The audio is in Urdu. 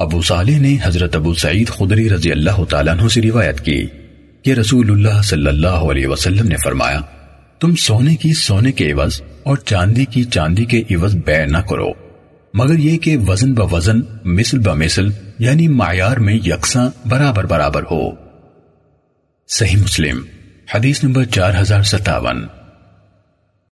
ابو صالح نے حضرت ابو سعید خدری رضی اللہ تعالیٰ عنہ سے روایت کی کہ رسول اللہ صلی اللہ علیہ وسلم نے فرمایا، تم سونے کی سونے کے عوض اور چاندی کی چاندی کے عوض بے نہ کرو، مگر یہ کہ وزن ب وزن، مثل ب مثل یعنی معیار میں یکساں برابر برابر ہو۔ صحیح مسلم، حدیث نمبر چار ہزار ستاون۔